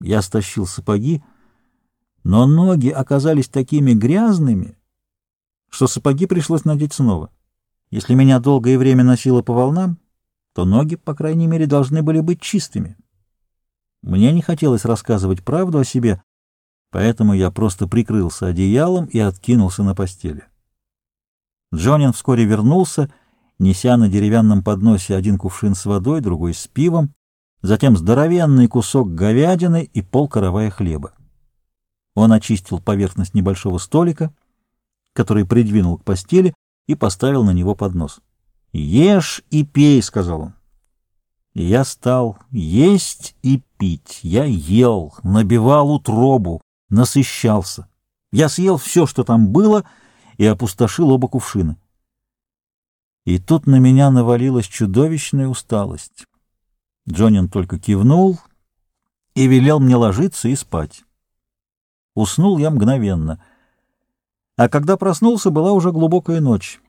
Я стащил сапоги, но ноги оказались такими грязными, что сапоги пришлось надеть снова. Если меня долгое время носило по волнам, то ноги, по крайней мере, должны были быть чистыми. Мне не хотелось рассказывать правду о себе, поэтому я просто прикрылся одеялом и откинулся на постели. Джонин вскоре вернулся, неся на деревянном подносе один кувшин с водой, другой с пивом, затем здоровенный кусок говядины и пол хлеба. Он очистил поверхность небольшого столика, который придвинул к постели и поставил на него поднос. «Ешь и пей», — сказал он. Я стал есть и пить. Я ел, набивал утробу, насыщался. Я съел все, что там было, и опустошил оба кувшина. И тут на меня навалилась чудовищная усталость. Джонин только кивнул и велел мне ложиться и спать. Уснул я мгновенно. А когда проснулся, была уже глубокая ночь.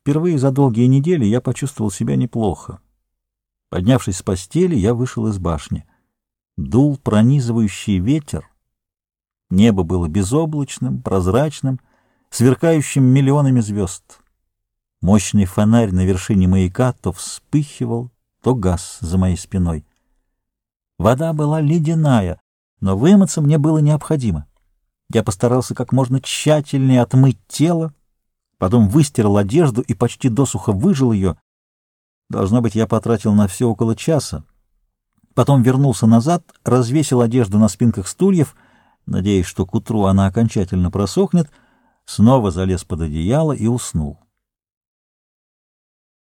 Впервые за долгие недели я почувствовал себя неплохо. Поднявшись с постели, я вышел из башни. Дул пронизывающий ветер. Небо было безоблачным, прозрачным, сверкающим миллионами звезд. Мощный фонарь на вершине маяка то вспыхивал, то газ за моей спиной. Вода была ледяная, но вымыться мне было необходимо. Я постарался как можно тщательнее отмыть тело, потом выстирал одежду и почти досуха выжил ее. Должно быть, я потратил на все около часа. Потом вернулся назад, развесил одежду на спинках стульев, надеясь, что к утру она окончательно просохнет, снова залез под одеяло и уснул.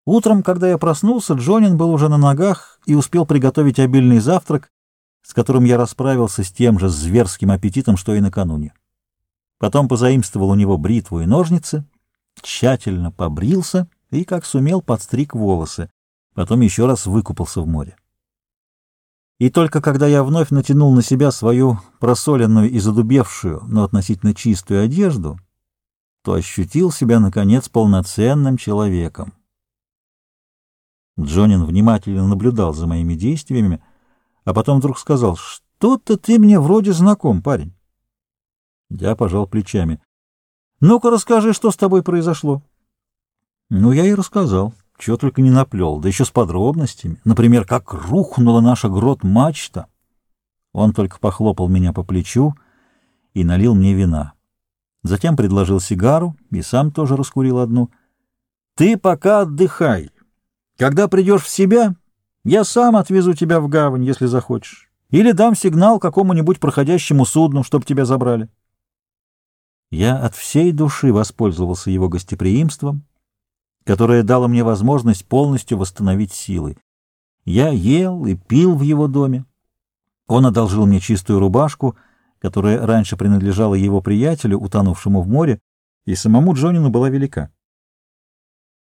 Утром, когда я проснулся, Джонин был уже на ногах и успел приготовить обильный завтрак, с которым я расправился с тем же зверским аппетитом, что и накануне. Потом позаимствовал у него бритву и ножницы, тщательно побрился и, как сумел, подстриг волосы, потом еще раз выкупался в море. И только когда я вновь натянул на себя свою просоленную и задубевшую, но относительно чистую одежду, то ощутил себя, наконец, полноценным человеком. Джонин внимательно наблюдал за моими действиями, а потом вдруг сказал, «Что-то ты мне вроде знаком, парень». Я пожал плечами. «Ну-ка расскажи, что с тобой произошло». Ну, я и рассказал, чего только не наплел, да еще с подробностями. Например, как рухнула наша грот-мачта. Он только похлопал меня по плечу и налил мне вина. Затем предложил сигару и сам тоже раскурил одну. «Ты пока отдыхай. Когда придешь в себя, я сам отвезу тебя в гавань, если захочешь. Или дам сигнал какому-нибудь проходящему судну, чтобы тебя забрали. Я от всей души воспользовался его гостеприимством, которое дало мне возможность полностью восстановить силы. Я ел и пил в его доме. Он одолжил мне чистую рубашку, которая раньше принадлежала его приятелю, утонувшему в море, и самому Джонину была велика.